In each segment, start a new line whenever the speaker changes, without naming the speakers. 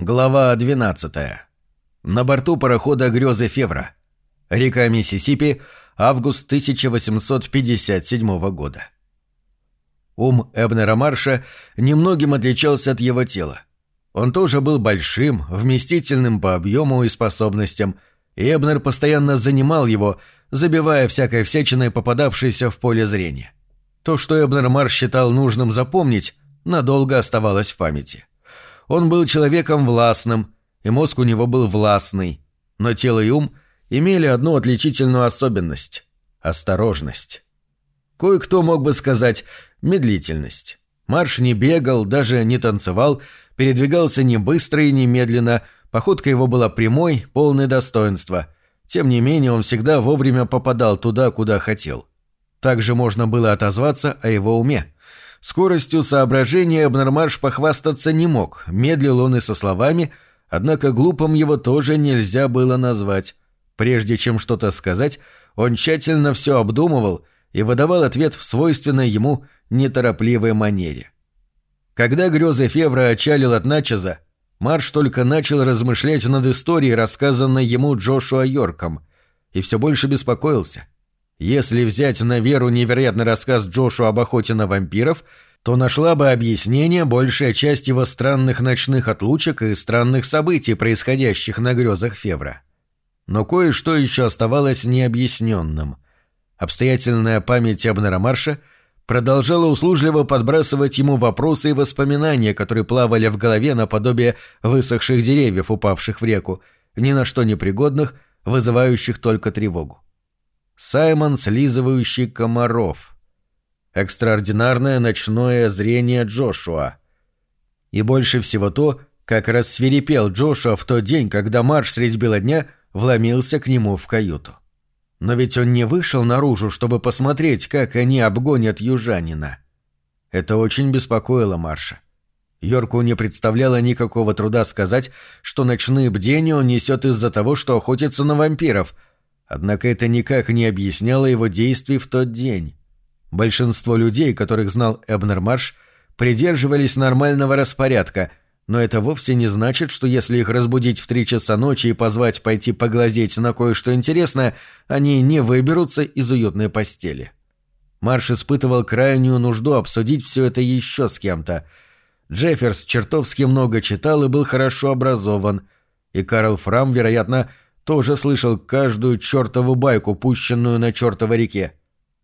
Глава 12. На борту парохода «Грёзы Февра». Река Миссисипи, август 1857 года. Ум Эбнера Марша немногим отличался от его тела. Он тоже был большим, вместительным по объему и способностям, и Эбнер постоянно занимал его, забивая всякой всячиной, попадавшейся в поле зрения. То, что Эбнер Марш считал нужным запомнить, надолго оставалось в памяти. Он был человеком властным, и мозг у него был властный, но тело и ум имели одну отличительную особенность – осторожность. Кое-кто мог бы сказать медлительность. Марш не бегал, даже не танцевал, передвигался не быстро и не медленно, походка его была прямой, полной достоинства. Тем не менее, он всегда вовремя попадал туда, куда хотел. Также можно было отозваться о его уме – Скоростью соображения Абнормарш похвастаться не мог, медлил он и со словами, однако глупым его тоже нельзя было назвать. Прежде чем что-то сказать, он тщательно все обдумывал и выдавал ответ в свойственной ему неторопливой манере. Когда грезы Февра отчалил от Начеза, Марш только начал размышлять над историей, рассказанной ему Джошуа Йорком, и все больше беспокоился — если взять на веру невероятный рассказ Джошу об охоте на вампиров, то нашла бы объяснение большая часть его странных ночных отлучек и странных событий, происходящих на грезах Февра. Но кое-что еще оставалось необъясненным. Обстоятельная память Абнера Марша продолжала услужливо подбрасывать ему вопросы и воспоминания, которые плавали в голове наподобие высохших деревьев, упавших в реку, ни на что непригодных, вызывающих только тревогу. Саймон, слизывающий комаров. Экстраординарное ночное зрение Джошуа. И больше всего то, как рассверепел Джошуа в тот день, когда Марш средь бела дня вломился к нему в каюту. Но ведь он не вышел наружу, чтобы посмотреть, как они обгонят южанина. Это очень беспокоило Марша. Йорку не представляло никакого труда сказать, что ночные бдения он несет из-за того, что охотится на вампиров — Однако это никак не объясняло его действий в тот день. Большинство людей, которых знал Эбнер Марш, придерживались нормального распорядка, но это вовсе не значит, что если их разбудить в три часа ночи и позвать пойти поглазеть на кое-что интересное, они не выберутся из уютной постели. Марш испытывал крайнюю нужду обсудить все это еще с кем-то. Джефферс чертовски много читал и был хорошо образован, и Карл Фрам, вероятно, тоже слышал каждую чертову байку, пущенную на чертовой реке.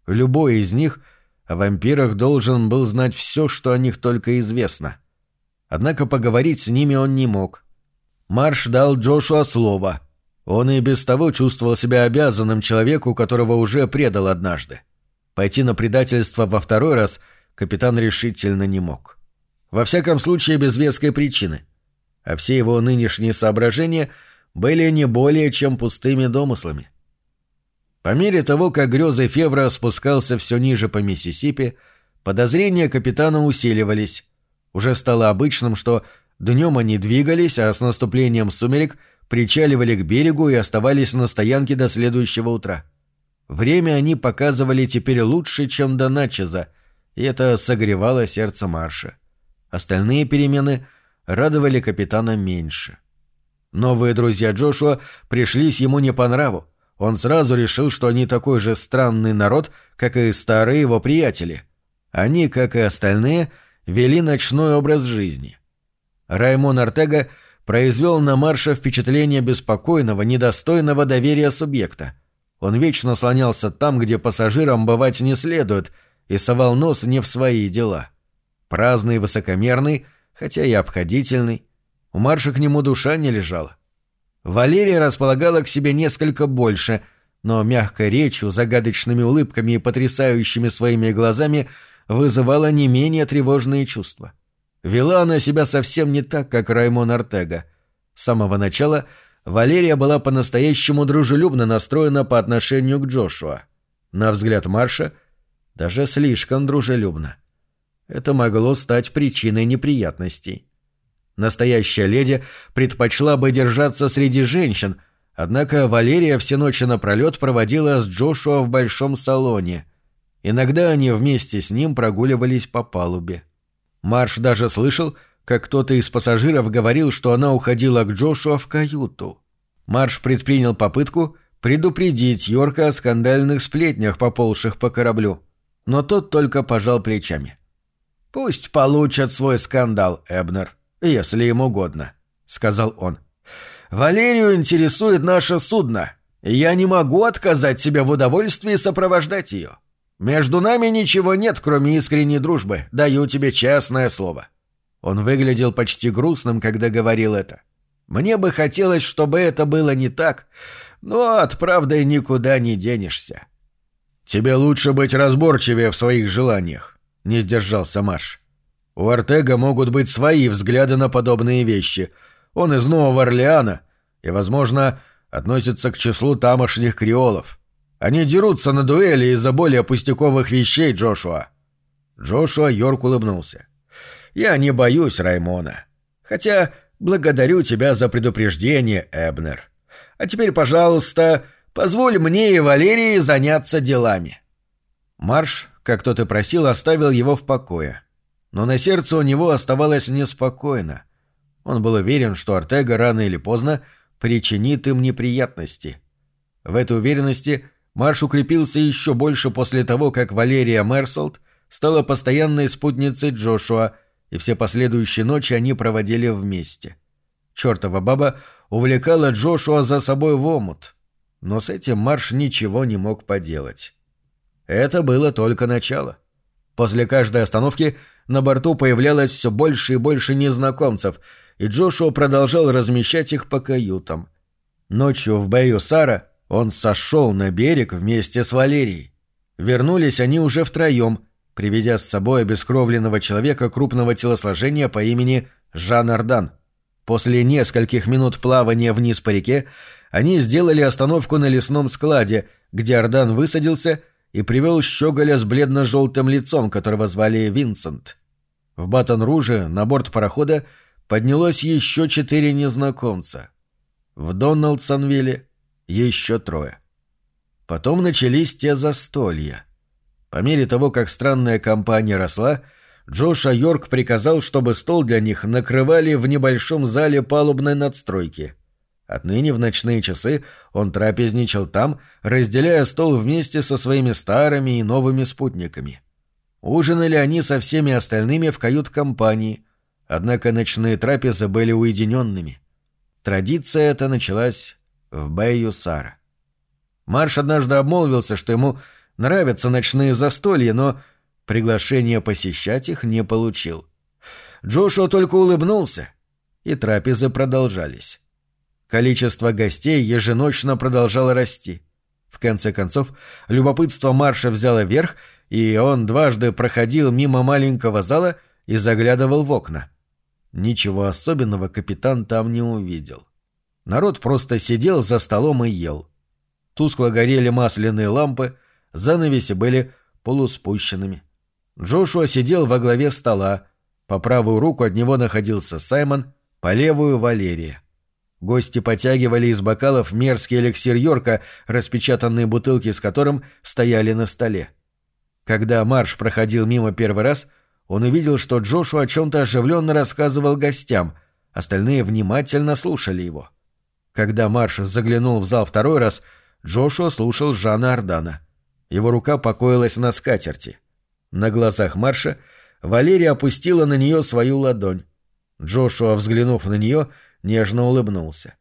Любой из них о вампирах должен был знать все, что о них только известно. Однако поговорить с ними он не мог. Марш дал Джошуа слово. Он и без того чувствовал себя обязанным человеку, которого уже предал однажды. Пойти на предательство во второй раз капитан решительно не мог. Во всяком случае, без веской причины. А все его нынешние соображения — были не более чем пустыми домыслами. По мере того, как грезы Февра спускался все ниже по Миссисипи, подозрения капитана усиливались. Уже стало обычным, что днем они двигались, а с наступлением сумерек причаливали к берегу и оставались на стоянке до следующего утра. Время они показывали теперь лучше, чем до Начеза, и это согревало сердце Марша. Остальные перемены радовали капитана меньше. Новые друзья Джошуа пришлись ему не по нраву. Он сразу решил, что они такой же странный народ, как и старые его приятели. Они, как и остальные, вели ночной образ жизни. Раймон Артега произвел на Марша впечатление беспокойного, недостойного доверия субъекта. Он вечно слонялся там, где пассажирам бывать не следует, и совал нос не в свои дела. Праздный, высокомерный, хотя и обходительный, у Марша к нему душа не лежала. Валерия располагала к себе несколько больше, но мягкой речью, загадочными улыбками и потрясающими своими глазами вызывала не менее тревожные чувства. Вела она себя совсем не так, как Раймон Артега. С самого начала Валерия была по-настоящему дружелюбно настроена по отношению к Джошуа. На взгляд Марша, даже слишком дружелюбно. Это могло стать причиной неприятностей. Настоящая леди предпочла бы держаться среди женщин, однако Валерия все ночи напролет проводила с Джошуа в большом салоне. Иногда они вместе с ним прогуливались по палубе. Марш даже слышал, как кто-то из пассажиров говорил, что она уходила к Джошуа в каюту. Марш предпринял попытку предупредить Йорка о скандальных сплетнях, поползших по кораблю. Но тот только пожал плечами. «Пусть получат свой скандал, Эбнер, если им угодно», — сказал он. «Валерию интересует наше судно, и я не могу отказать себе в удовольствии сопровождать ее. Между нами ничего нет, кроме искренней дружбы, даю тебе честное слово». Он выглядел почти грустным, когда говорил это. «Мне бы хотелось, чтобы это было не так, но от правды никуда не денешься». «Тебе лучше быть разборчивее в своих желаниях», — не сдержался Марш. «У Артега могут быть свои взгляды на подобные вещи. Он из Нового Орлеана и, возможно, относится к числу тамошних креолов. Они дерутся на дуэли из-за более пустяковых вещей, Джошуа». Джошуа Йорк улыбнулся. Я не боюсь Раймона. Хотя благодарю тебя за предупреждение, Эбнер. А теперь, пожалуйста, позволь мне и Валерии заняться делами». Марш, как тот и просил, оставил его в покое. Но на сердце у него оставалось неспокойно. Он был уверен, что Артега рано или поздно причинит им неприятности. В этой уверенности Марш укрепился еще больше после того, как Валерия Мерсолт стала постоянной спутницей Джошуа и все последующие ночи они проводили вместе. Чёртова баба увлекала Джошуа за собой в омут, но с этим Марш ничего не мог поделать. Это было только начало. После каждой остановки на борту появлялось все больше и больше незнакомцев, и Джошуа продолжал размещать их по каютам. Ночью в Бэю Сара он сошел на берег вместе с Валерией. Вернулись они уже втроем — приведя с собой обескровленного человека крупного телосложения по имени Жан Ардан. После нескольких минут плавания вниз по реке они сделали остановку на лесном складе, где Ардан высадился и привел щеголя с бледно-желтым лицом, которого звали Винсент. В Батон-Руже на борт парохода поднялось еще четыре незнакомца. В Дональдсонвилле еще трое. Потом начались те застолья — по мере того, как странная компания росла, Джоша Йорк приказал, чтобы стол для них накрывали в небольшом зале палубной надстройки. Отныне в ночные часы он трапезничал там, разделяя стол вместе со своими старыми и новыми спутниками. Ужинали они со всеми остальными в кают-компании, однако ночные трапезы были уединенными. Традиция эта началась в Бэйю-Сара. Марш однажды обмолвился, что ему Нравятся ночные застолья, но приглашение посещать их не получил. Джошуа только улыбнулся, и трапезы продолжались. Количество гостей еженочно продолжало расти. В конце концов, любопытство Марша взяло верх, и он дважды проходил мимо маленького зала и заглядывал в окна. Ничего особенного капитан там не увидел. Народ просто сидел за столом и ел. Тускло горели масляные лампы, занавеси были полуспущенными. Джошуа сидел во главе стола. По правую руку от него находился Саймон, по левую — Валерия. Гости потягивали из бокалов мерзкий эликсир Йорка, распечатанные бутылки с которым стояли на столе. Когда Марш проходил мимо первый раз, он увидел, что Джошуа о чем-то оживленно рассказывал гостям, остальные внимательно слушали его. Когда Марш заглянул в зал второй раз, Джошуа слушал Жана Ордана. Его рука покоилась на скатерти. На глазах Марша Валерия опустила на нее свою ладонь. Джошуа, взглянув на нее, нежно улыбнулся.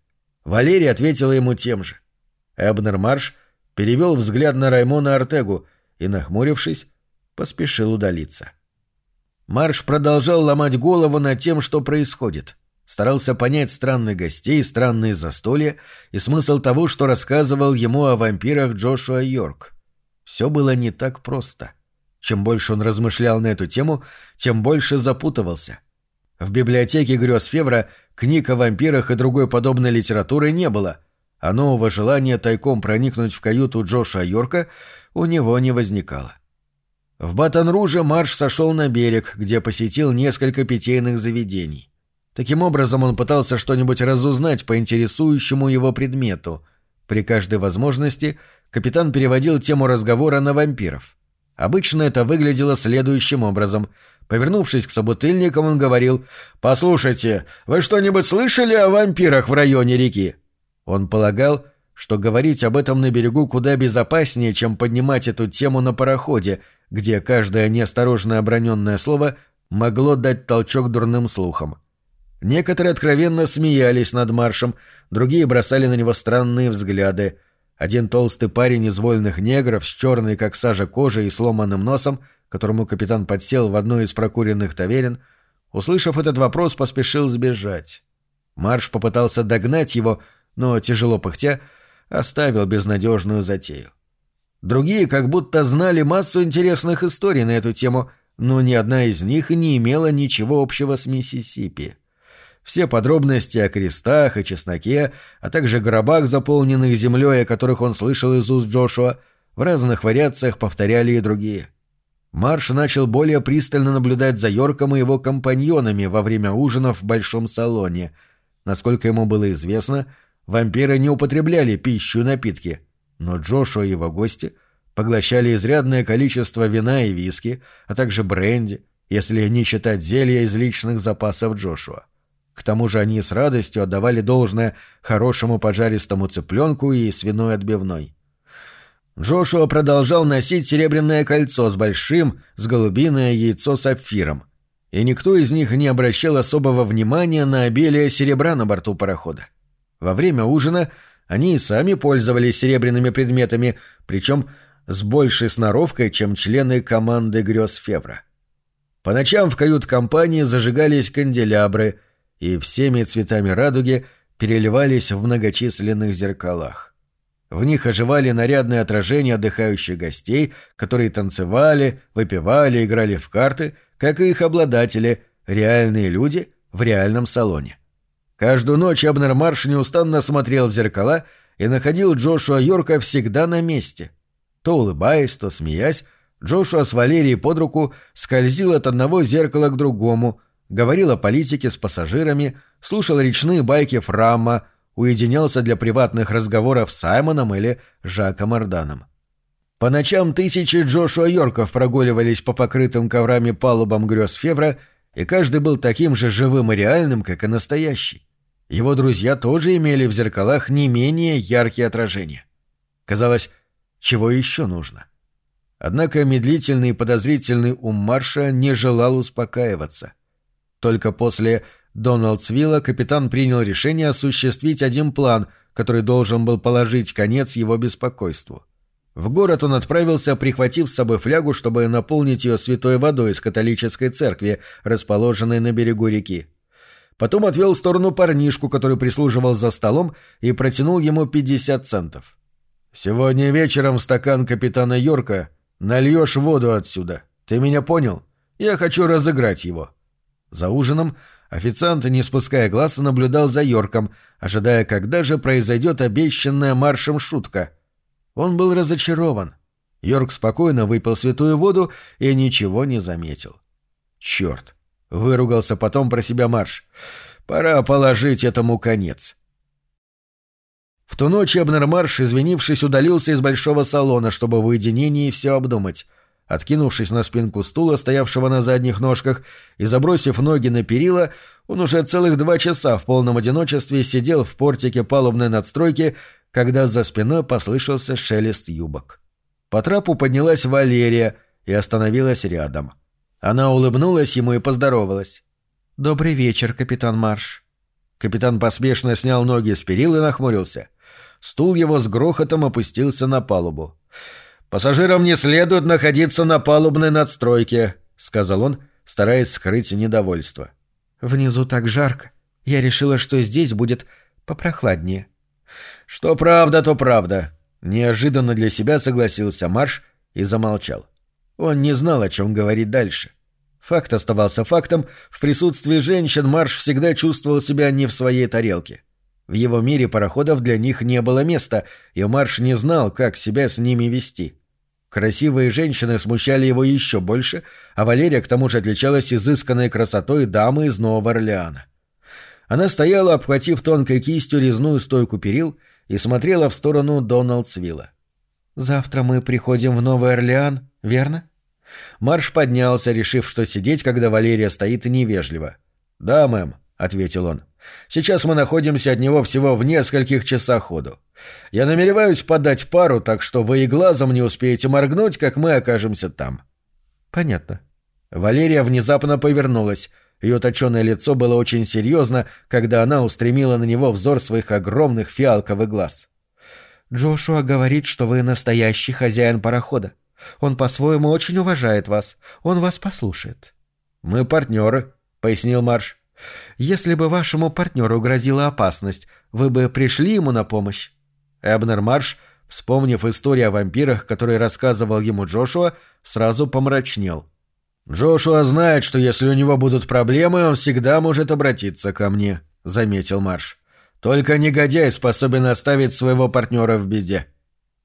Валерия ответила ему тем же. Эбнер Марш перевел взгляд на Раймона Артегу и, нахмурившись, поспешил удалиться. Марш продолжал ломать голову над тем, что происходит. Старался понять странных гостей, странные застолья и смысл того, что рассказывал ему о вампирах Джошуа Йорк. Все было не так просто. Чем больше он размышлял на эту тему, тем больше запутывался. В библиотеке грез Февра книг о вампирах и другой подобной литературы не было, а нового желания тайком проникнуть в каюту Джоша Йорка у него не возникало. В Батон-Руже Марш сошел на берег, где посетил несколько питейных заведений. Таким образом он пытался что-нибудь разузнать по интересующему его предмету. При каждой возможности капитан переводил тему разговора на вампиров. Обычно это выглядело следующим образом. Повернувшись к собутыльникам, он говорил «Послушайте, вы что-нибудь слышали о вампирах в районе реки?» Он полагал, что говорить об этом на берегу куда безопаснее, чем поднимать эту тему на пароходе, где каждое неосторожное оброненное слово могло дать толчок дурным слухам. Некоторые откровенно смеялись над маршем, другие бросали на него странные взгляды. Один толстый парень из вольных негров с черной, как сажа, кожей и сломанным носом, которому капитан подсел в одной из прокуренных таверен, услышав этот вопрос, поспешил сбежать. Марш попытался догнать его, но, тяжело пыхтя, оставил безнадежную затею. Другие как будто знали массу интересных историй на эту тему, но ни одна из них не имела ничего общего с Миссисипи. Все подробности о крестах и чесноке, а также гробах, заполненных землей, о которых он слышал из уст Джошуа, в разных вариациях повторяли и другие. Марш начал более пристально наблюдать за Йорком и его компаньонами во время ужинов в большом салоне. Насколько ему было известно, вампиры не употребляли пищу и напитки, но Джошуа и его гости поглощали изрядное количество вина и виски, а также бренди, если не считать зелья из личных запасов Джошуа. К тому же они с радостью отдавали должное хорошему поджаристому цыпленку и свиной отбивной. Джошуа продолжал носить серебряное кольцо с большим, с голубиное яйцо сапфиром, и никто из них не обращал особого внимания на обилие серебра на борту парохода. Во время ужина они и сами пользовались серебряными предметами, причем с большей сноровкой, чем члены команды грез Февра. По ночам в кают-компании зажигались канделябры — и всеми цветами радуги переливались в многочисленных зеркалах. В них оживали нарядные отражения отдыхающих гостей, которые танцевали, выпивали, играли в карты, как и их обладатели, реальные люди в реальном салоне. Каждую ночь Абнер Марш неустанно смотрел в зеркала и находил Джошуа Йорка всегда на месте. То улыбаясь, то смеясь, Джошуа с Валерией под руку скользил от одного зеркала к другому — говорил о политике с пассажирами, слушал речные байки Фрамма, уединялся для приватных разговоров с Саймоном или Жаком Орданом. По ночам тысячи Джошуа Йорков прогуливались по покрытым коврами палубам грез Февра, и каждый был таким же живым и реальным, как и настоящий. Его друзья тоже имели в зеркалах не менее яркие отражения. Казалось, чего еще нужно? Однако медлительный и подозрительный ум Марша не желал успокаиваться — только после Доналдсвилла капитан принял решение осуществить один план, который должен был положить конец его беспокойству. В город он отправился, прихватив с собой флягу, чтобы наполнить ее святой водой из католической церкви, расположенной на берегу реки. Потом отвел в сторону парнишку, который прислуживал за столом, и протянул ему 50 центов. «Сегодня вечером стакан капитана Йорка нальешь воду отсюда. Ты меня понял? Я хочу разыграть его». За ужином официант, не спуская глаз, наблюдал за Йорком, ожидая, когда же произойдет обещанная маршем шутка. Он был разочарован. Йорк спокойно выпил святую воду и ничего не заметил. «Черт!» — выругался потом про себя Марш. «Пора положить этому конец». В ту ночь Эбнер Марш, извинившись, удалился из большого салона, чтобы в уединении все обдумать — Откинувшись на спинку стула, стоявшего на задних ножках, и забросив ноги на перила, он уже целых два часа в полном одиночестве сидел в портике палубной надстройки, когда за спиной послышался шелест юбок. По трапу поднялась Валерия и остановилась рядом. Она улыбнулась ему и поздоровалась. «Добрый вечер, капитан Марш». Капитан поспешно снял ноги с перил и нахмурился. Стул его с грохотом опустился на палубу. «Пассажирам не следует находиться на палубной надстройке», — сказал он, стараясь скрыть недовольство. «Внизу так жарко. Я решила, что здесь будет попрохладнее». «Что правда, то правда», — неожиданно для себя согласился Марш и замолчал. Он не знал, о чем говорить дальше. Факт оставался фактом, в присутствии женщин Марш всегда чувствовал себя не в своей тарелке. В его мире пароходов для них не было места, и Марш не знал, как себя с ними вести. Красивые женщины смущали его еще больше, а Валерия к тому же отличалась изысканной красотой дамы из Нового Орлеана. Она стояла, обхватив тонкой кистью резную стойку перил, и смотрела в сторону Доналдсвилла. «Завтра мы приходим в Новый Орлеан, верно?» Марш поднялся, решив, что сидеть, когда Валерия стоит, невежливо. «Да, мэм», — ответил он. «Сейчас мы находимся от него всего в нескольких часах ходу. Я намереваюсь подать пару, так что вы и глазом не успеете моргнуть, как мы окажемся там».
«Понятно».
Валерия внезапно повернулась. Ее точеное лицо было очень серьезно, когда она устремила на него взор своих огромных фиалковых глаз.
«Джошуа говорит, что вы настоящий хозяин парохода. Он по-своему очень уважает вас. Он вас послушает».
«Мы партнеры», — пояснил Марш.
«Если бы вашему партнеру грозила опасность, вы бы пришли ему на помощь?»
Эбнер Марш, вспомнив историю о вампирах, которые рассказывал ему Джошуа, сразу помрачнел. «Джошуа знает, что если у него будут проблемы, он всегда может обратиться ко мне», — заметил Марш. «Только негодяй способен оставить своего партнера в беде».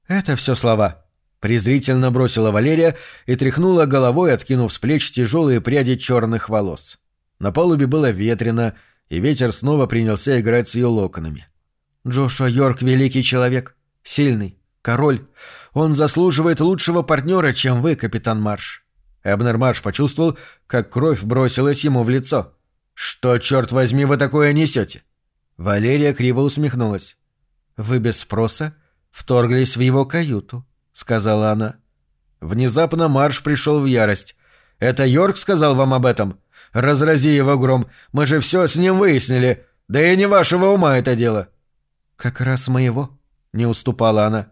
«Это все слова»,
презрительно бросила Валерия и тряхнула головой, откинув с плеч тяжелые пряди черных волос. На палубе было ветрено, и ветер снова принялся играть с ее локонами.
«Джошуа Йорк — великий человек, сильный, король. Он заслуживает лучшего партнера, чем вы, капитан Марш».
Эбнер Марш почувствовал, как кровь бросилась ему в лицо. «Что, черт возьми, вы такое несете?» Валерия криво усмехнулась.
«Вы без спроса вторглись в его каюту сказала она.
Внезапно Марш пришел в ярость. «Это Йорк сказал вам об этом? Разрази его гром, мы же все с ним выяснили. Да и не вашего ума это дело».
«Как раз моего», — не уступала она.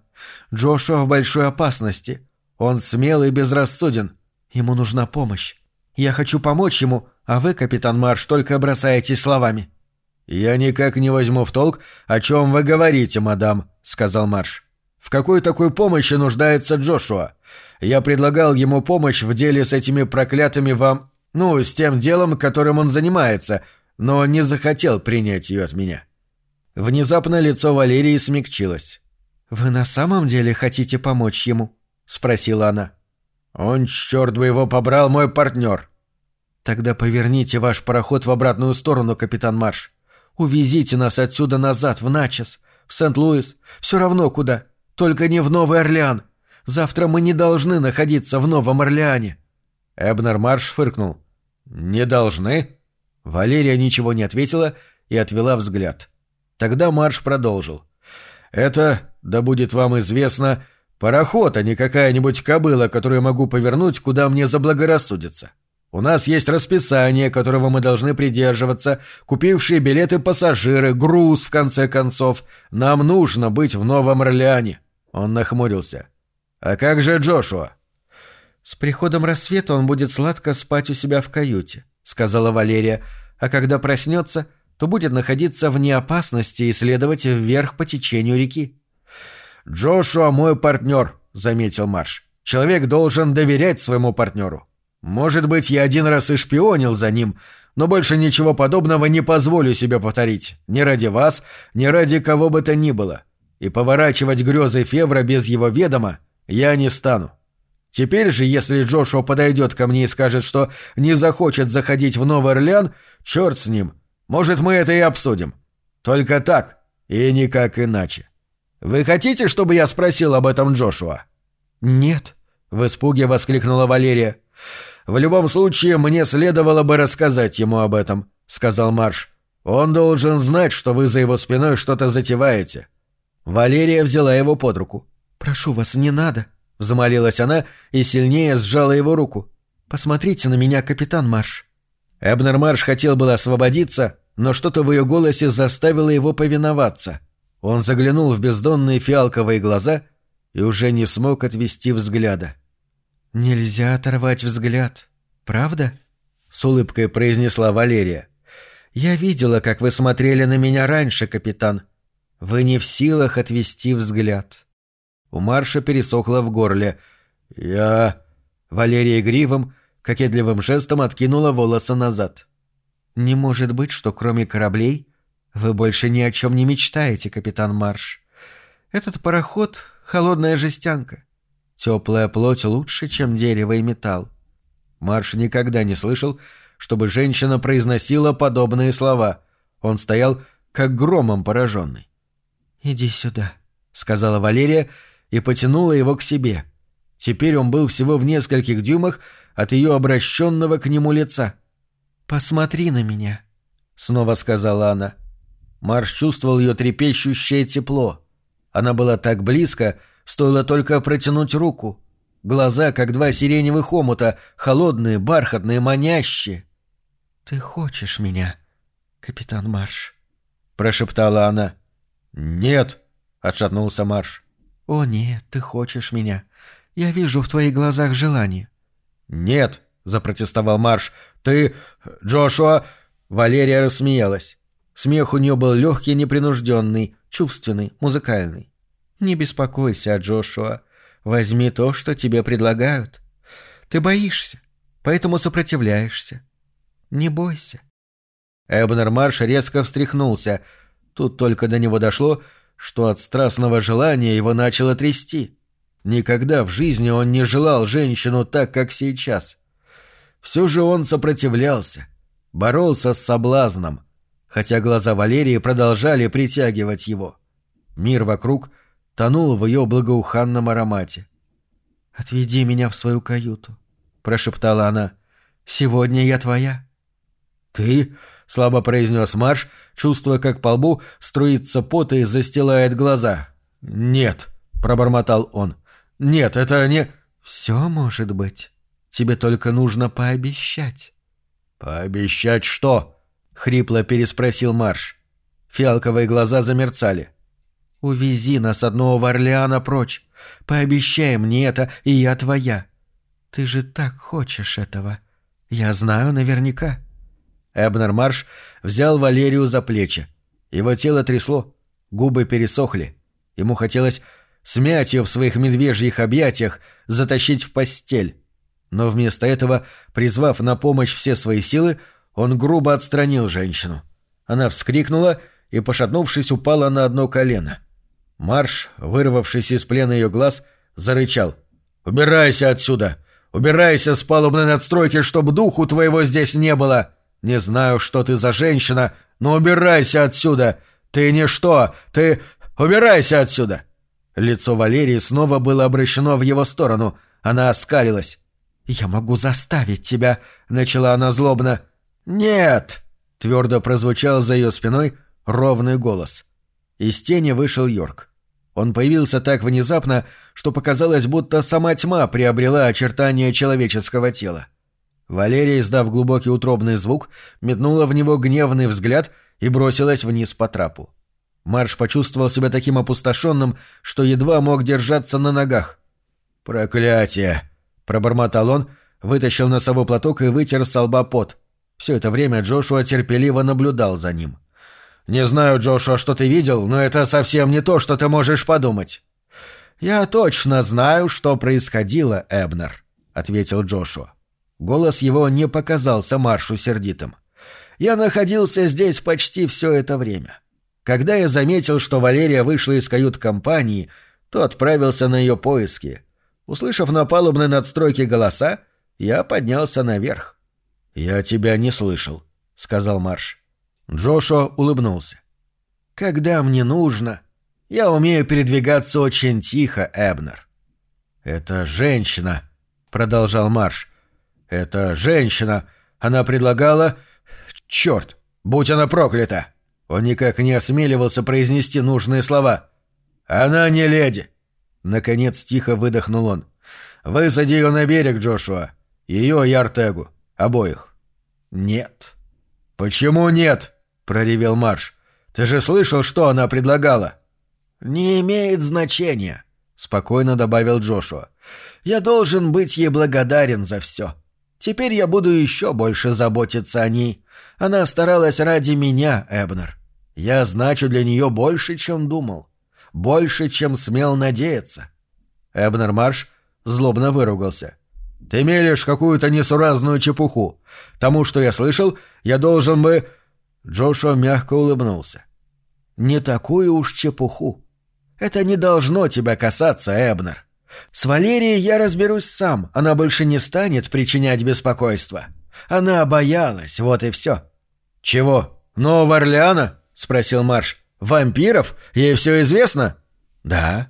«Джошуа в большой опасности. Он смелый и безрассуден. Ему нужна помощь. Я хочу помочь ему, а вы, капитан Марш, только бросаетесь словами».
«Я никак не возьму в толк, о чем вы говорите, мадам», — сказал Марш. В какой такой помощи нуждается Джошуа? Я предлагал ему помощь в деле с этими проклятыми вам... Ну, с тем делом, которым он занимается, но не захотел принять ее от меня». Внезапно лицо Валерии смягчилось.
«Вы на самом деле хотите помочь ему?» — спросила она.
«Он, черт бы его побрал, мой партнер!»
«Тогда поверните ваш пароход в обратную сторону, капитан Марш. Увезите нас отсюда назад, в Начес, в Сент-Луис, все равно куда. Только не в Новый Орлеан. Завтра мы не должны находиться в Новом Орлеане».
Эбнер Марш фыркнул. «Не должны?» Валерия ничего не ответила и отвела взгляд. Тогда Марш продолжил. «Это, да будет вам известно, пароход, а не какая-нибудь кобыла, которую могу повернуть, куда мне заблагорассудится. У нас есть расписание, которого мы должны придерживаться, купившие билеты пассажиры, груз, в конце концов. Нам нужно быть в Новом Орлеане. Он нахмурился. «А как же Джошуа?»
«С приходом рассвета он будет сладко спать у себя в каюте», — сказала Валерия, «а когда проснется, то будет находиться вне опасности и следовать вверх по течению реки».
«Джошуа мой партнер», — заметил Марш. «Человек должен доверять своему партнеру. Может быть, я один раз и шпионил за ним, но больше ничего подобного не позволю себе повторить. Ни ради вас, ни ради кого бы то ни было и поворачивать грезы Февра без его ведома я не стану. Теперь же, если Джошуа подойдет ко мне и скажет, что не захочет заходить в Новый Орлеан, черт с ним. Может, мы это и обсудим. Только так и никак иначе. Вы хотите, чтобы я спросил об этом Джошуа?
Нет, в испуге воскликнула Валерия.
В любом случае, мне следовало бы рассказать ему об этом, сказал Марш. Он должен знать, что вы за его спиной что-то затеваете. Валерия взяла его под руку.
«Прошу вас, не надо», — взмолилась она и сильнее сжала его руку. «Посмотрите на меня, капитан Марш».
Эбнер Марш хотел было освободиться, но что-то в ее голосе заставило его повиноваться. Он заглянул в бездонные фиалковые глаза и уже не смог отвести взгляда.
«Нельзя оторвать взгляд, правда?» — с улыбкой произнесла Валерия. «Я видела, как вы смотрели на меня раньше, капитан. Вы не в силах отвести взгляд.
У Марша пересохло в горле. Я... Валерия гривом, кокетливым жестом откинула волосы назад.
«Не может быть, что кроме кораблей вы больше ни о чем не мечтаете, капитан Марш. Этот пароход — холодная жестянка. Теплая плоть лучше, чем дерево и металл».
Марш никогда не слышал, чтобы женщина произносила подобные слова. Он стоял, как громом пораженный.
«Иди сюда», — сказала Валерия и потянула его к себе.
Теперь он был всего в нескольких дюймах от ее обращенного к нему лица.
«Посмотри на меня», — снова сказала она.
Марш чувствовал ее трепещущее тепло. Она была так близко, стоило только протянуть руку. Глаза, как два сиреневых омута, холодные, бархатные, манящие.
«Ты хочешь меня, капитан Марш?»
— прошептала она. «Нет», — отшатнулся Марш.
«О, нет, ты хочешь меня. Я вижу в твоих глазах желание».
«Нет», — запротестовал Марш. «Ты... Джошуа...» Валерия рассмеялась. Смех у нее был легкий, непринужденный, чувственный, музыкальный.
«Не беспокойся, Джошуа. Возьми то, что тебе предлагают. Ты боишься, поэтому сопротивляешься. Не бойся».
Эбнер Марш резко встряхнулся. Тут только до него дошло, что от страстного желания его начало трясти. Никогда в жизни он не желал женщину так, как сейчас. Все же он сопротивлялся, боролся с соблазном, хотя глаза Валерии продолжали притягивать его. Мир вокруг тонул в ее благоуханном аромате.
«Отведи меня в свою каюту», — прошептала она. «Сегодня я твоя».
«Ты?» — слабо произнес Марш, чувствуя, как по лбу струится пот и застилает глаза. «Нет», — пробормотал он. «Нет, это не...»
«Все может быть. Тебе только нужно пообещать».
«Пообещать что?» хрипло переспросил Марш. Фиалковые глаза замерцали.
«Увези нас от Нового Орлеана прочь. Пообещай мне это, и я твоя. Ты же так хочешь этого. Я знаю наверняка».
Эбнер Марш взял Валерию за плечи. Его тело трясло, губы пересохли. Ему хотелось смять ее в своих медвежьих объятиях, затащить в постель. Но вместо этого, призвав на помощь все свои силы, он грубо отстранил женщину. Она вскрикнула и, пошатнувшись, упала на одно колено. Марш, вырвавшись из плена ее глаз, зарычал. «Убирайся отсюда! Убирайся с палубной надстройки, чтобы духу твоего здесь не было! Не знаю, что ты за женщина, но убирайся отсюда! Ты ничто! Ты... Убирайся отсюда!» Лицо Валерии снова было обращено в его сторону. Она оскалилась.
«Я могу заставить тебя», — начала она злобно.
«Нет!» — твердо прозвучал за ее спиной ровный голос. Из тени вышел Йорк. Он появился так внезапно, что показалось, будто сама тьма приобрела очертания человеческого тела. Валерия, издав глубокий утробный звук, метнула в него гневный взгляд и бросилась вниз по трапу. Марш почувствовал себя таким опустошенным, что едва мог держаться на ногах. «Проклятие!» — пробормотал он, вытащил носовой платок и вытер с лба пот. Все это время Джошуа терпеливо наблюдал за ним. «Не знаю, Джошуа, что ты видел, но это совсем не то, что ты можешь подумать». «Я точно знаю, что происходило, Эбнер», — ответил Джошуа. Голос его не показался Маршу сердитым. «Я находился здесь почти все это время. Когда я заметил, что Валерия вышла из кают-компании, то отправился на ее поиски. Услышав на палубной надстройке голоса, я поднялся наверх. «Я тебя не слышал», — сказал Марш. Джошуа улыбнулся. «Когда мне нужно, я умею передвигаться очень тихо, Эбнер». «Это женщина», — продолжал Марш. «Это женщина. Она предлагала... Черт, будь она проклята!» Он никак не осмеливался произнести нужные слова. «Она не леди!» Наконец тихо выдохнул он. «Высади ее на берег, Джошуа. Ее и Артегу. Обоих. Нет. Почему нет? проревел Марш. Ты же слышал, что она предлагала? Не имеет значения, спокойно добавил Джошуа. Я должен быть ей благодарен за все. Теперь я буду еще больше заботиться о ней. Она старалась ради меня, Эбнер. Я значу для нее больше, чем думал. Больше, чем смел надеяться. Эбнер Марш злобно выругался. Ты мелешь какую-то несуразную чепуху. Тому, что я слышал, я должен бы...» Джошуа мягко улыбнулся. «Не такую уж чепуху. Это не должно тебя касаться, Эбнер. С Валерией я разберусь сам, она больше не станет причинять беспокойство. Она боялась, вот и все». «Чего? Нового Орлеана?» — спросил Марш. «Вампиров? Ей все известно?» «Да».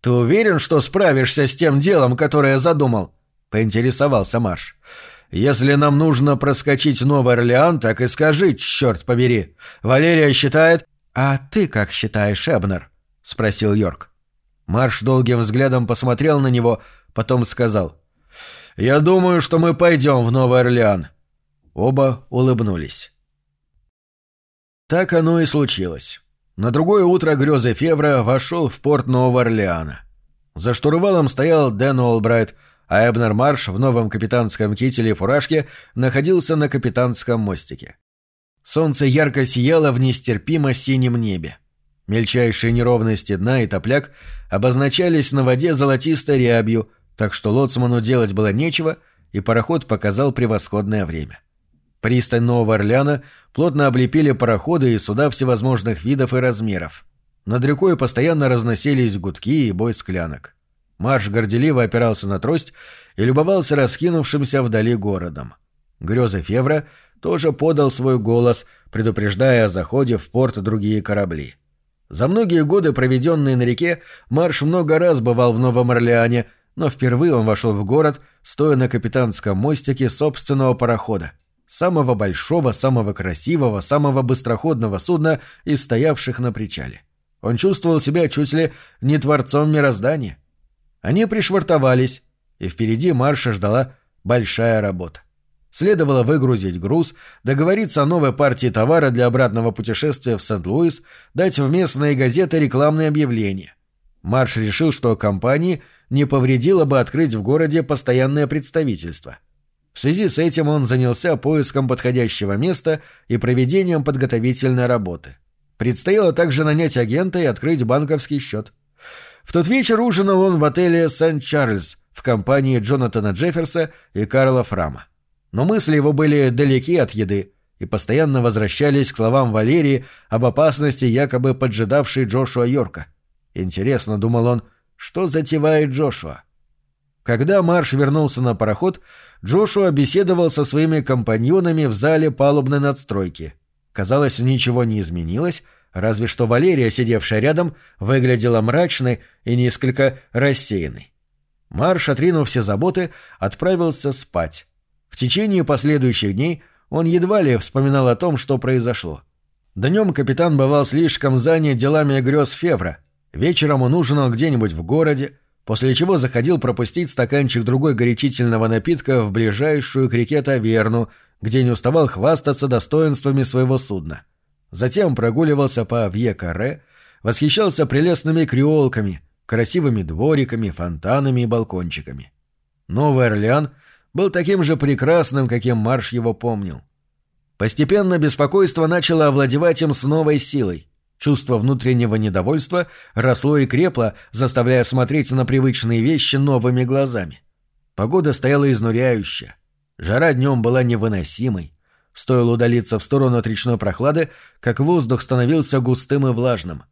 «Ты уверен, что справишься с тем делом, которое задумал?» — поинтересовался Марш. «Если нам нужно проскочить Новый Орлеан, так и скажи, черт побери. Валерия считает...» «А ты как считаешь, Эбнер?» — спросил Йорк. Марш долгим взглядом посмотрел на него, потом сказал. «Я думаю, что мы пойдем в Новый Орлеан». Оба улыбнулись. Так оно и случилось. На другое утро грезы Февра вошел в порт Нового Орлеана. За штурвалом стоял Дэн Олбрайт, а Эбнер Марш в новом капитанском кителе и фуражке находился на капитанском мостике. Солнце ярко сияло в нестерпимо синем небе. Мельчайшие неровности дна и топляк обозначались на воде золотистой рябью, так что лоцману делать было нечего, и пароход показал превосходное время. Пристань Нового Орлеана плотно облепили пароходы и суда всевозможных видов и размеров. Над рекой постоянно разносились гудки и бой склянок. Марш горделиво опирался на трость и любовался раскинувшимся вдали городом. Грезы Февра тоже подал свой голос, предупреждая о заходе в порт другие корабли. За многие годы, проведенные на реке, Марш много раз бывал в Новом Орлеане, но впервые он вошел в город, стоя на капитанском мостике собственного парохода, самого большого, самого красивого, самого быстроходного судна из стоявших на причале. Он чувствовал себя чуть ли не творцом мироздания. Они пришвартовались, и впереди Марша ждала большая работа. Следовало выгрузить груз, договориться о новой партии товара для обратного путешествия в Сент-Луис, дать в местные газеты рекламные объявления. Марш решил, что компании не повредило бы открыть в городе постоянное представительство. В связи с этим он занялся поиском подходящего места и проведением подготовительной работы. Предстояло также нанять агента и открыть банковский счет. В тот вечер ужинал он в отеле «Сент-Чарльз» в компании Джонатана Джефферса и Карла Фрама. Но мысли его были далеки от еды и постоянно возвращались к словам Валерии об опасности, якобы поджидавшей Джошуа Йорка. Интересно, думал он, что затевает Джошуа. Когда Марш вернулся на пароход, Джошуа беседовал со своими компаньонами в зале палубной надстройки. Казалось, ничего не изменилось, разве что Валерия, сидевшая рядом, выглядела мрачной и несколько рассеянной. Марш, отринув все заботы, отправился спать. В течение последующих дней он едва ли вспоминал о том, что произошло. Днем капитан бывал слишком занят делами грез Февра. Вечером он ужинал где-нибудь в городе, после чего заходил пропустить стаканчик другой горячительного напитка в ближайшую к реке таверну, где не уставал хвастаться достоинствами своего судна. Затем прогуливался по Вье-Каре, восхищался прелестными креолками, красивыми двориками, фонтанами и балкончиками. Новый Орлеан был таким же прекрасным, каким Марш его помнил. Постепенно беспокойство начало овладевать им с новой силой. Чувство внутреннего недовольства росло и крепло, заставляя смотреть на привычные вещи новыми глазами. Погода стояла изнуряющая. Жара днем была невыносимой. Стоило удалиться в сторону от речной прохлады, как воздух становился густым и влажным.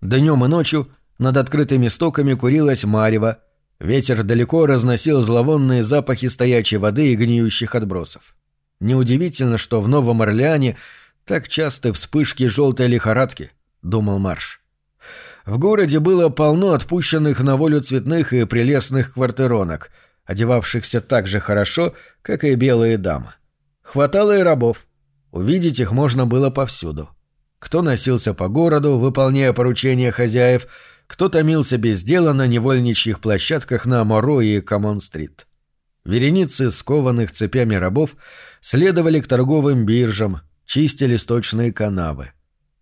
Днем и ночью над открытыми стоками курилась марево, ветер далеко разносил зловонные запахи стоячей воды и гниющих отбросов. Неудивительно, что в Новом Орлеане так часто вспышки желтой лихорадки, думал Марш. В городе было полно отпущенных на волю цветных и прелестных квартиронок, одевавшихся так же хорошо, как и белые дамы. Хватало и рабов. Увидеть их можно было повсюду. Кто носился по городу, выполняя поручения хозяев, кто томился без дела на невольничьих площадках на Моро и Камон-стрит. Вереницы скованных цепями рабов следовали к торговым биржам, чистили сточные канавы.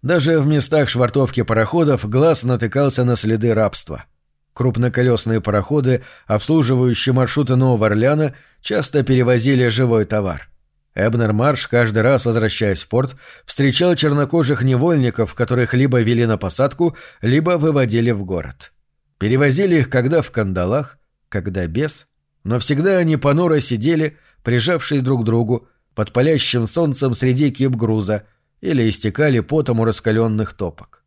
Даже в местах швартовки пароходов глаз натыкался на следы рабства. Крупноколесные пароходы, обслуживающие маршруты Нового Орлеана, часто перевозили живой товар. Эбнер Марш, каждый раз возвращаясь в порт, встречал чернокожих невольников, которых либо вели на посадку, либо выводили в город. Перевозили их когда в кандалах, когда без, но всегда они понуро сидели, прижавшись друг к другу, под палящим солнцем среди кип груза, или истекали потом у раскаленных топок.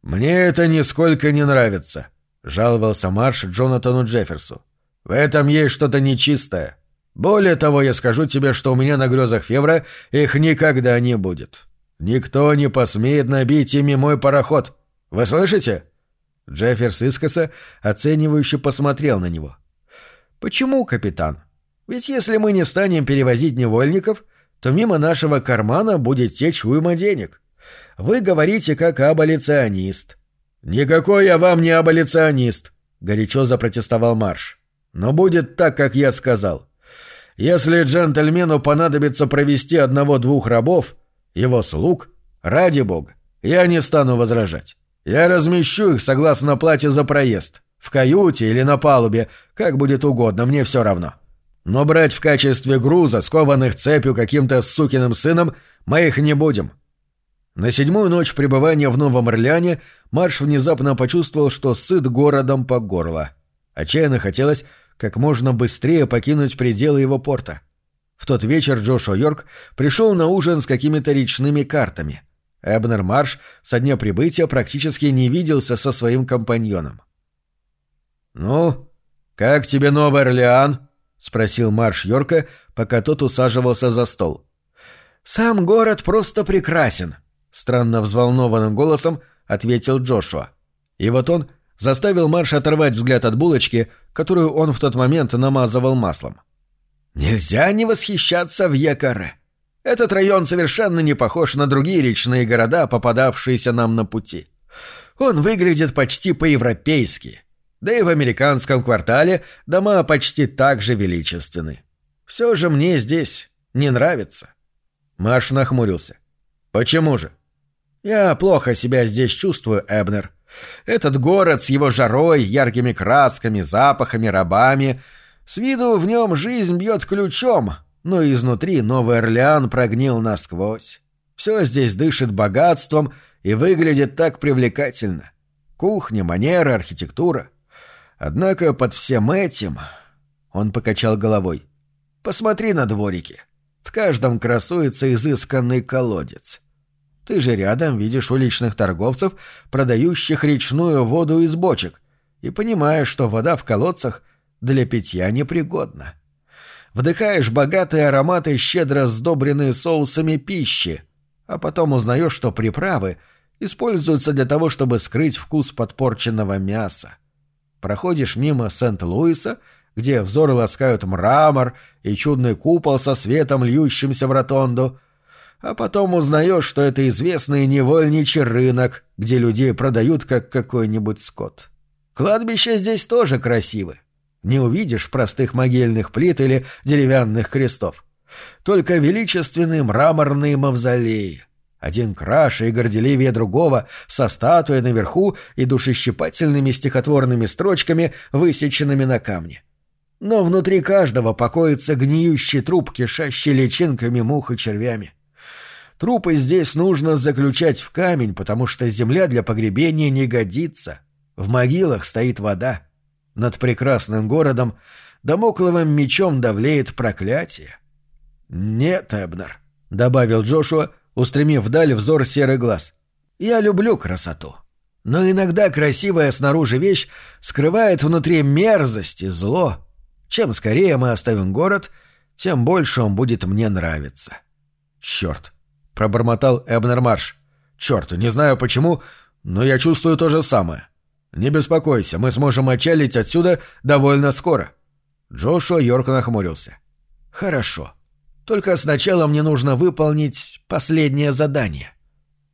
«Мне это нисколько не нравится», — жаловался Марш Джонатану Джефферсу. «В этом есть что-то нечистое. Более того, я скажу тебе, что у меня на грезах Февра их никогда не будет. Никто не посмеет набить ими мой пароход. Вы слышите?» Джефферс искоса оценивающе посмотрел на него. «Почему, капитан? Ведь если мы не станем перевозить невольников, то мимо нашего кармана будет течь уйма денег. Вы говорите как аболиционист». «Никакой я вам не аболиционист», — горячо запротестовал Марш. «Но будет так, как я сказал. Если джентльмену понадобится провести одного-двух рабов, его слуг, ради бога, я не стану возражать. Я размещу их согласно плате за проезд. В каюте или на палубе, как будет угодно, мне все равно. Но брать в качестве груза, скованных цепью каким-то сукиным сыном, мы их не будем. На седьмую ночь пребывания в Новом Орлеане Марш внезапно почувствовал, что сыт городом по горло. Отчаянно хотелось как можно быстрее покинуть пределы его порта. В тот вечер Джошуа Йорк пришел на ужин с какими-то речными картами. Эбнер Марш со дня прибытия практически не виделся со своим компаньоном. «Ну, как тебе Новый Орлеан?» — спросил Марш Йорка, пока тот усаживался за стол. «Сам город просто прекрасен», — странно взволнованным голосом ответил Джошуа. И вот он заставил Марш оторвать взгляд от булочки, которую он в тот момент намазывал маслом. «Нельзя не восхищаться в Якаре. Этот район совершенно не похож на другие речные города, попадавшиеся нам на пути. Он выглядит почти по-европейски. Да и в американском квартале дома почти так же величественны. Все же мне здесь не нравится». Марш нахмурился. «Почему же?» «Я плохо себя здесь чувствую, Эбнер. Этот город с его жарой, яркими красками, запахами, рабами. С виду в нем жизнь бьет ключом, но изнутри Новый Орлеан прогнил насквозь. Все здесь дышит богатством и выглядит так привлекательно. Кухня, манеры, архитектура. Однако под всем этим... Он покачал головой. «Посмотри на дворики. В каждом красуется изысканный колодец. Ты же рядом видишь уличных торговцев, продающих речную воду из бочек, и понимаешь, что вода в колодцах для питья непригодна. Вдыхаешь богатые ароматы, щедро сдобренные соусами пищи, а потом узнаешь, что приправы используются для того, чтобы скрыть вкус подпорченного мяса. Проходишь мимо Сент-Луиса, где взоры ласкают мрамор и чудный купол со светом, льющимся в ротонду — а потом узнаешь, что это известный невольничий рынок, где людей продают как какой-нибудь скот. Кладбища здесь тоже красивы. Не увидишь простых могильных плит или деревянных крестов. Только величественные мраморные мавзолеи. Один краше и горделивее другого, со статуей наверху и душещипательными стихотворными строчками, высеченными на камне. Но внутри каждого покоится гниющий труп, кишащий личинками мух и червями. Трупы здесь нужно заключать в камень, потому что земля для погребения не годится. В могилах стоит вода. Над прекрасным городом домокловым мечом давлеет проклятие. «Нет, Эбнер», — добавил Джошуа, устремив вдаль взор серый глаз. «Я люблю красоту. Но иногда красивая снаружи вещь скрывает внутри мерзость и зло. Чем скорее мы оставим город, тем больше он будет мне нравиться». «Черт!» — пробормотал Эбнер Марш. «Черт, не знаю почему, но я чувствую то же самое. Не беспокойся, мы сможем отчалить отсюда довольно скоро». Джошуа Йорк нахмурился. «Хорошо. Только сначала мне нужно выполнить последнее задание».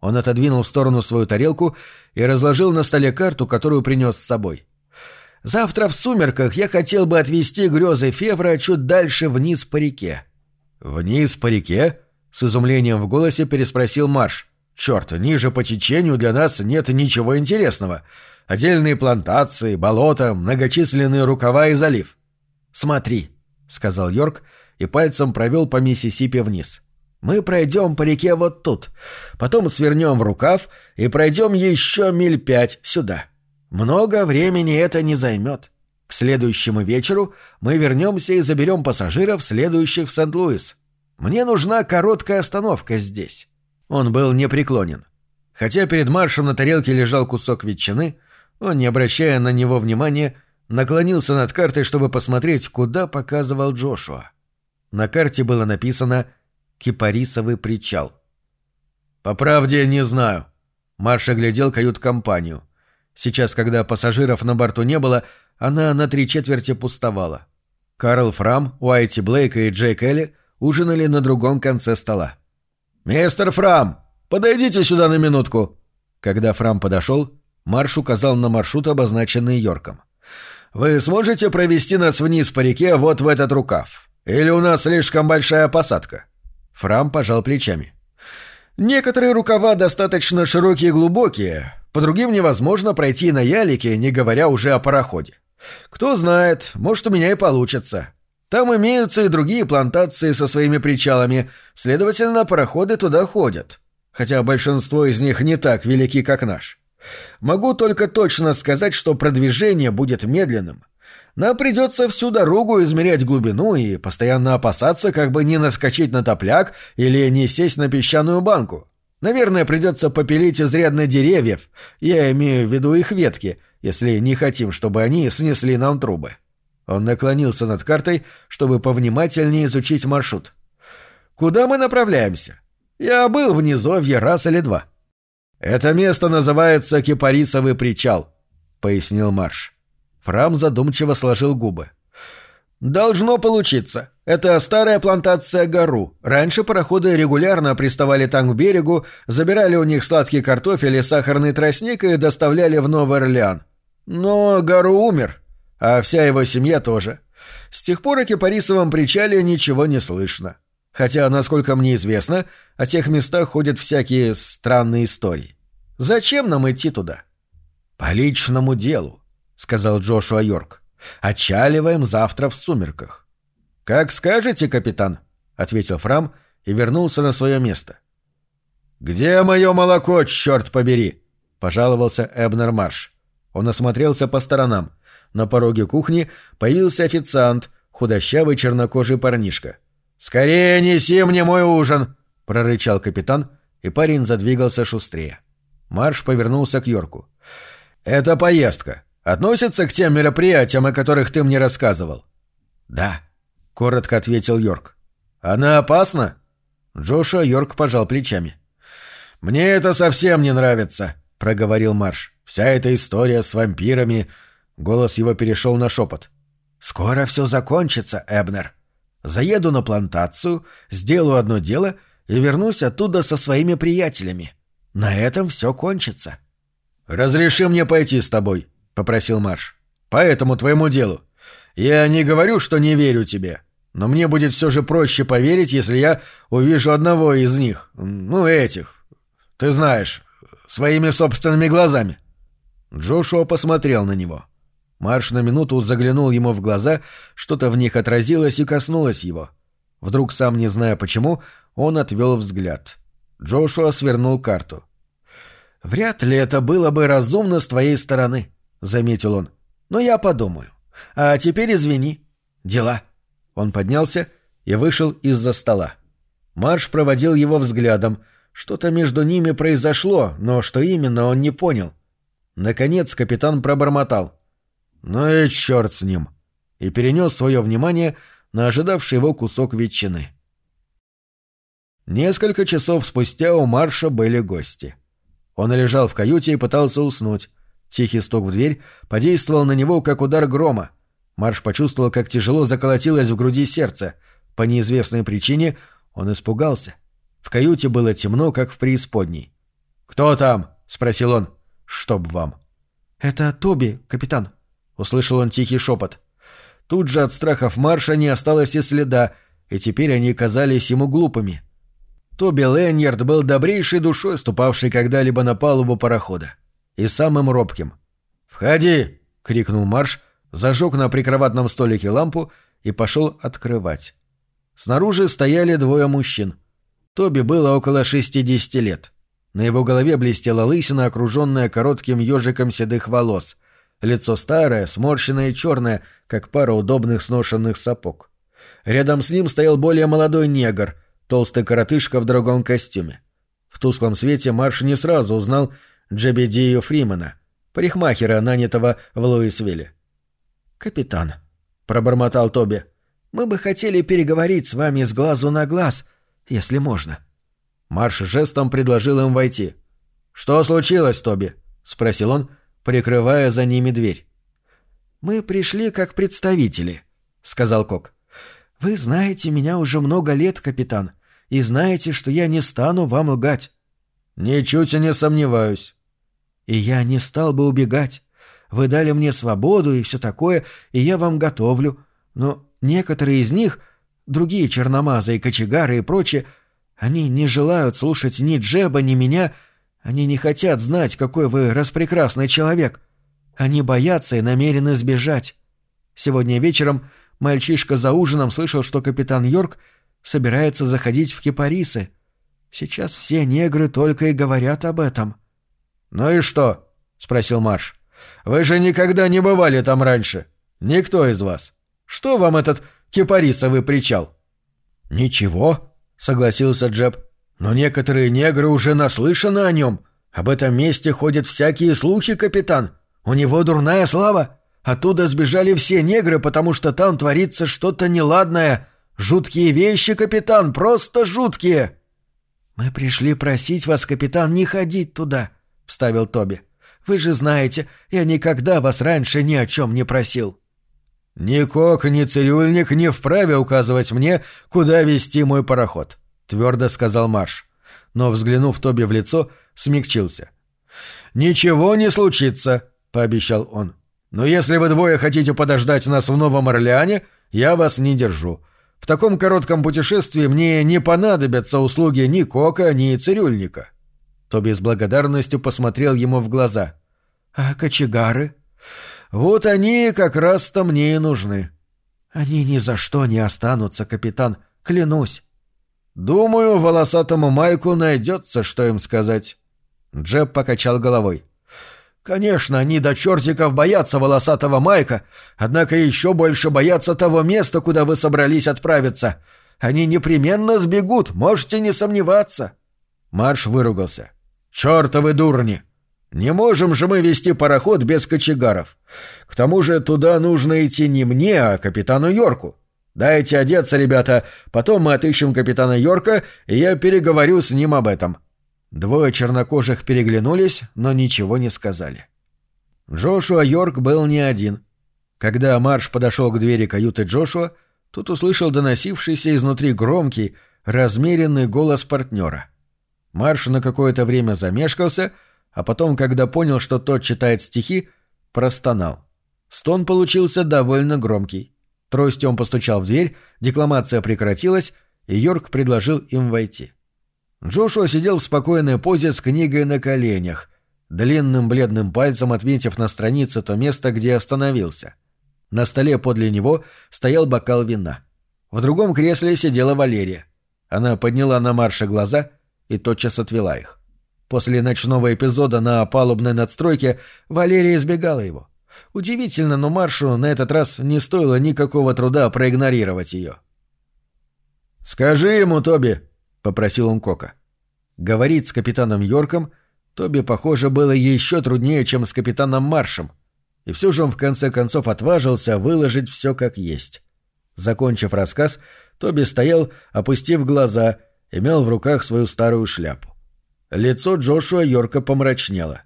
Он отодвинул в сторону свою тарелку и разложил на столе карту, которую принес с собой. «Завтра в сумерках я хотел бы отвезти грезы Февра чуть дальше вниз по реке». «Вниз по реке?» С изумлением в голосе переспросил Марш. «Черт, ниже по течению для нас нет ничего интересного. Отдельные плантации, болота, многочисленные рукава и залив». «Смотри», — сказал Йорк и пальцем провел по Миссисипи вниз. «Мы пройдем по реке вот тут, потом свернем в рукав и пройдем еще миль пять сюда. Много времени это не займет. К следующему вечеру мы вернемся и заберем пассажиров, следующих в Сент-Луис. Мне нужна короткая остановка здесь». Он был непреклонен. Хотя перед маршем на тарелке лежал кусок ветчины, он, не обращая на него внимания, наклонился над картой, чтобы посмотреть, куда показывал Джошуа. На карте было написано «Кипарисовый причал». «По правде не знаю». Марш оглядел кают-компанию. Сейчас, когда пассажиров на борту не было, она на три четверти пустовала. Карл Фрам, Уайти Блейк и Джейк Элли ужинали на другом конце стола. «Мистер Фрам, подойдите сюда на минутку!» Когда Фрам подошел, Марш указал на маршрут, обозначенный Йорком. «Вы сможете провести нас вниз по реке вот в этот рукав? Или у нас слишком большая посадка?» Фрам пожал плечами. «Некоторые рукава достаточно широкие и глубокие, по другим невозможно пройти на ялике, не говоря уже о пароходе. Кто знает, может, у меня и получится. Там имеются и другие плантации со своими причалами, следовательно, пароходы туда ходят. Хотя большинство из них не так велики, как наш. Могу только точно сказать, что продвижение будет медленным. Нам придется всю дорогу измерять глубину и постоянно опасаться, как бы не наскочить на топляк или не сесть на песчаную банку. Наверное, придется попилить изрядно деревьев, я имею в виду их ветки, если не хотим, чтобы они снесли нам трубы. Он наклонился над картой, чтобы повнимательнее изучить маршрут. «Куда мы направляемся? Я был в низовье раз или два». «Это место называется Кипарисовый причал», — пояснил Марш. Фрам задумчиво сложил губы. «Должно получиться. Это старая плантация гору. Раньше пароходы регулярно приставали там к берегу, забирали у них сладкий картофель и сахарный тростник и доставляли в Новый Орлеан. Но гору умер, а вся его семья тоже. С тех пор о Кипарисовом причале ничего не слышно. Хотя, насколько мне известно, о тех местах ходят всякие странные истории. Зачем нам идти туда?» «По личному делу», — сказал Джошуа Йорк. Отчаливаем завтра в сумерках. Как скажете, капитан, ответил Фрам и вернулся на свое место. Где мое молоко, черт побери? пожаловался Эбнер Марш. Он осмотрелся по сторонам. На пороге кухни появился официант, худощавый чернокожий парнишка. «Скорее неси мне мой ужин!» — прорычал капитан, и парень задвигался шустрее. Марш повернулся к Йорку. «Это поездка относится к тем мероприятиям, о которых ты мне рассказывал?» «Да», — коротко ответил Йорк. «Она опасна?» Джошуа Йорк пожал плечами. «Мне это совсем не нравится», — проговорил Марш. «Вся эта история с вампирами...» Голос его перешел на шепот. «Скоро все закончится, Эбнер. Заеду на плантацию, сделаю одно дело и вернусь оттуда со своими приятелями. На этом все кончится». «Разреши мне пойти с тобой», попросил Марш. «По этому твоему делу. Я не говорю, что не верю тебе, но мне будет все же проще поверить, если я увижу одного из них. Ну, этих. Ты знаешь, своими собственными глазами». Джошуа посмотрел на него. Марш на минуту заглянул ему в глаза, что-то в них отразилось и коснулось его. Вдруг, сам не зная почему, он отвел взгляд. Джошуа свернул карту. «Вряд ли это было бы разумно с твоей стороны», — заметил он. «Но я подумаю. А теперь извини. Дела». Он поднялся и вышел из-за стола. Марш проводил его взглядом. Что-то между ними произошло, но что именно, он не понял. Наконец капитан пробормотал. «Ну и черт с ним!» и перенес свое внимание на ожидавший его кусок ветчины. Несколько часов спустя у Марша были гости. Он лежал в каюте и пытался уснуть, Тихий стук в дверь подействовал на него, как удар грома. Марш почувствовал, как тяжело заколотилось в груди сердце. По неизвестной причине он испугался. В каюте было темно, как в преисподней. «Кто там?» — спросил он. «Чтоб вам». «Это Тоби, капитан», — услышал он тихий шепот. Тут же от страхов Марша не осталось и следа, и теперь они казались ему глупыми. Тоби Лэньярд был добрейшей душой, ступавшей когда-либо на палубу парохода и самым робким. «Входи!» — крикнул Марш, зажег на прикроватном столике лампу и пошел открывать. Снаружи стояли двое мужчин. Тоби было около 60 лет. На его голове блестела лысина, окруженная коротким ежиком седых волос. Лицо старое, сморщенное и черное, как пара удобных сношенных сапог. Рядом с ним стоял более молодой негр, толстый коротышка в другом костюме. В тусклом свете Марш не сразу узнал Джебедию Фримана, парикмахера, нанятого в Луисвилле. «Капитан», — пробормотал Тоби, — «мы бы хотели переговорить с вами с глазу на глаз, если можно». Марш жестом предложил им войти. «Что случилось, Тоби?» — спросил он,
прикрывая за ними дверь. «Мы пришли как представители», — сказал Кок. «Вы знаете меня уже много лет, капитан, и знаете, что я не стану вам лгать».
«Ничуть не сомневаюсь».
«И я не стал бы убегать. Вы дали мне свободу и все такое, и я вам готовлю. Но некоторые из них, другие черномазы и кочегары и прочее, они не желают слушать ни Джеба, ни меня. Они не хотят знать, какой вы распрекрасный человек. Они боятся и намерены сбежать. Сегодня вечером мальчишка за ужином слышал, что капитан Йорк собирается заходить в кипарисы. Сейчас все негры только и говорят об этом.
«Ну и что?» — спросил Марш. «Вы же никогда не бывали там раньше. Никто из вас. Что вам этот кипарисовый причал?»
«Ничего», — согласился Джеб. «Но некоторые негры уже наслышаны о нем. Об этом месте ходят всякие слухи, капитан. У него дурная слава. Оттуда сбежали все негры, потому что там творится что-то неладное. Жуткие вещи, капитан, просто жуткие!» «Мы пришли просить вас, капитан, не ходить туда», — вставил Тоби. «Вы же знаете, я никогда вас раньше ни о чем не просил».
«Ни кок, ни цирюльник не вправе указывать мне, куда вести мой пароход», — твердо сказал Марш. Но, взглянув Тоби в лицо, смягчился. «Ничего не случится», — пообещал он. «Но если вы двое хотите подождать нас в Новом Орлеане, я вас не держу. В таком коротком путешествии мне не понадобятся услуги ни кока, ни цирюльника».
Тоби с благодарностью посмотрел ему в глаза. «А кочегары?»
Вот они как раз-то мне и нужны.
Они ни за что не останутся, капитан, клянусь.
Думаю, волосатому Майку найдется, что им сказать.
Джеб покачал головой.
Конечно, они до чертиков боятся волосатого Майка, однако еще больше боятся того места, куда вы собрались отправиться. Они непременно сбегут, можете не сомневаться. Марш выругался. «Чертовы дурни! Не можем же мы вести пароход без кочегаров. К тому же туда нужно идти не мне, а капитану Йорку. Дайте одеться, ребята, потом мы отыщем капитана Йорка, и я переговорю с ним об этом».
Двое чернокожих переглянулись, но ничего не сказали. Джошуа Йорк был не один. Когда Марш подошел к двери каюты Джошуа, тут услышал доносившийся изнутри громкий, размеренный голос партнера. Марш на какое-то время замешкался — а потом, когда понял, что тот читает стихи, простонал. Стон получился довольно громкий. Тростью он постучал в дверь, декламация прекратилась, и Йорк предложил им войти. Джошуа сидел в спокойной позе с книгой на коленях, длинным бледным пальцем отметив на странице то место, где остановился. На столе подле него стоял бокал вина. В другом кресле сидела Валерия. Она подняла на марше глаза и тотчас отвела их. После ночного эпизода на палубной надстройке Валерия избегала его. Удивительно, но Маршу на этот раз не стоило никакого труда проигнорировать ее.
«Скажи ему, Тоби», — попросил он Кока.
Говорить с капитаном Йорком Тоби, похоже, было еще труднее, чем с капитаном Маршем. И все же он в конце концов отважился выложить все как есть. Закончив рассказ, Тоби стоял, опустив глаза, и мял в руках свою старую шляпу. Лицо Джошуа Йорка помрачнело.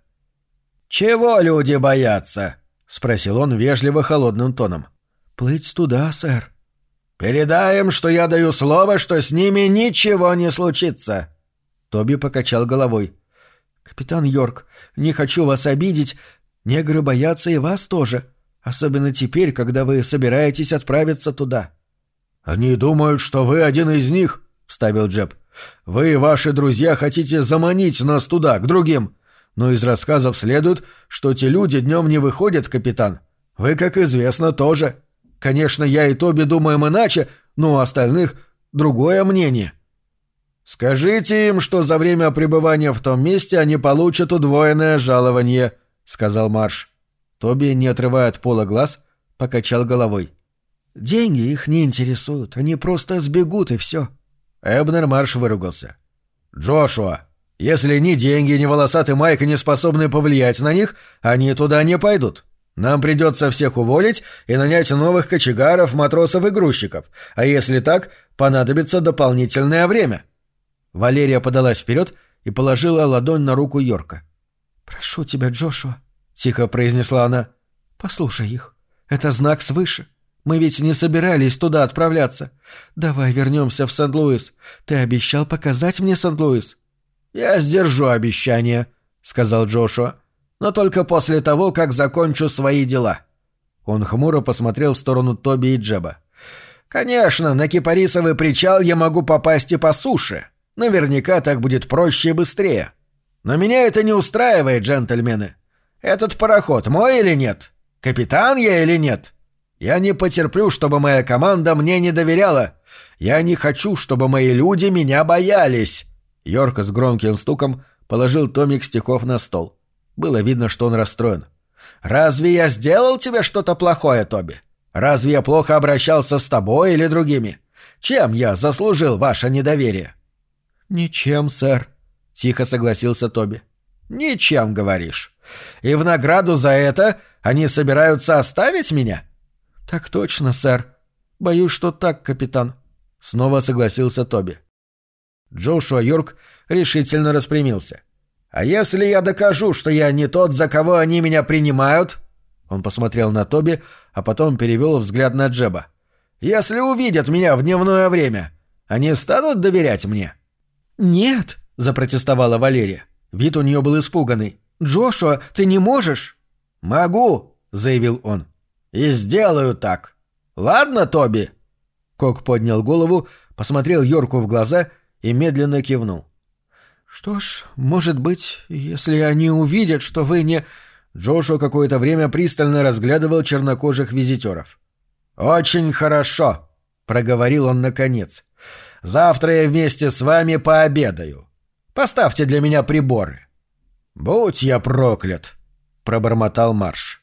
«Чего люди боятся?» — спросил он вежливо холодным тоном.
«Плыть туда, сэр».
«Передай что я даю слово, что с ними ничего не случится».
Тоби покачал головой. «Капитан Йорк, не хочу вас обидеть. Негры боятся и вас тоже. Особенно теперь, когда вы собираетесь отправиться туда».
«Они думают, что вы один из них», — вставил Джеб. Вы и ваши друзья хотите заманить нас туда, к другим. Но из рассказов следует, что те люди днем не выходят, капитан. Вы, как известно, тоже. Конечно, я и Тоби думаем иначе, но у остальных другое мнение. Скажите им, что за время пребывания в том месте они получат удвоенное жалование, сказал Марш.
Тоби, не отрывая от пола глаз, покачал головой. Деньги их не интересуют, они просто сбегут и все.
Эбнер Марш выругался. «Джошуа, если ни деньги, ни волосатый Майк не способны повлиять на них, они туда не пойдут. Нам придется всех уволить и нанять новых кочегаров, матросов и грузчиков, а если так, понадобится дополнительное время».
Валерия подалась вперед и положила ладонь на руку Йорка. «Прошу тебя, Джошуа», — тихо произнесла она. «Послушай их. Это знак свыше. Мы ведь не собирались туда отправляться. Давай вернемся в Сент-Луис. Ты обещал показать мне Сент-Луис».
«Я сдержу обещание», — сказал Джошуа. «Но только после того, как закончу свои дела». Он хмуро посмотрел в сторону Тоби и Джеба. «Конечно, на Кипарисовый причал я могу попасть и по суше. Наверняка так будет проще и быстрее. Но меня это не устраивает, джентльмены. Этот пароход мой или нет? Капитан я или нет? Я не потерплю, чтобы моя команда мне не доверяла. Я не хочу, чтобы мои люди меня боялись. Йорка с громким стуком положил томик стихов на стол. Было видно, что он расстроен. «Разве я сделал тебе что-то плохое, Тоби? Разве я плохо обращался с тобой или другими? Чем я заслужил ваше недоверие?»
«Ничем, сэр», — тихо согласился Тоби.
«Ничем, говоришь. И в награду за это они собираются оставить меня?»
«Так точно, сэр. Боюсь, что так, капитан», — снова согласился Тоби.
Джошуа Йорк решительно распрямился. «А если я докажу, что я не тот, за кого они меня принимают?» Он посмотрел на Тоби, а потом перевел взгляд на Джеба. «Если увидят меня в дневное время, они станут доверять мне?»
«Нет», — запротестовала Валерия. Вид у нее был испуганный. «Джошуа, ты не можешь?»
«Могу», — заявил он. «И сделаю так. Ладно, Тоби?» Кок поднял голову, посмотрел Йорку в глаза и медленно кивнул.
«Что ж, может быть, если они увидят, что вы не...»
Джошуа какое-то время пристально разглядывал чернокожих визитеров. «Очень хорошо», — проговорил он наконец. «Завтра я вместе с вами пообедаю. Поставьте для меня приборы». «Будь я проклят», — пробормотал Марш.